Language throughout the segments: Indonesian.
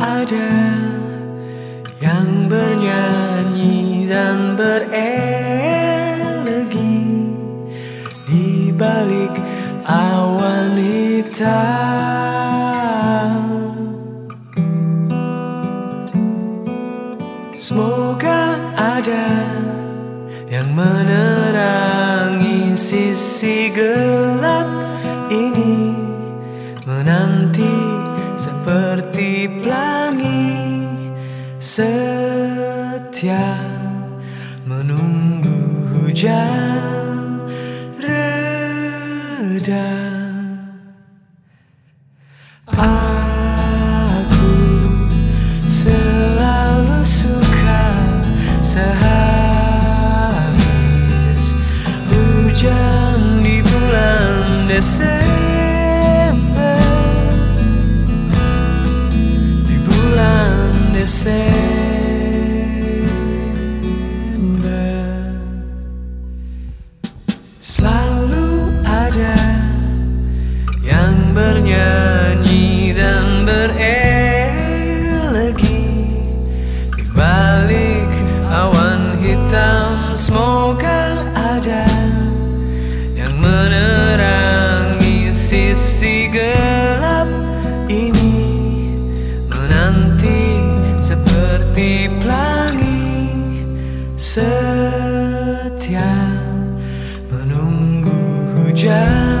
ada yang bernyanyi dan berenergi di balik awan hitam. Semoga ada yang menerangi sisi gelap ini menanti seperti setia menunggu hujan reda. Aku gelap ini menanti seperti pelangi setia menunggu hujan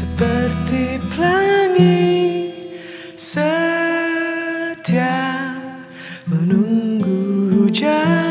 seperti pelangi setia menunggu hujan.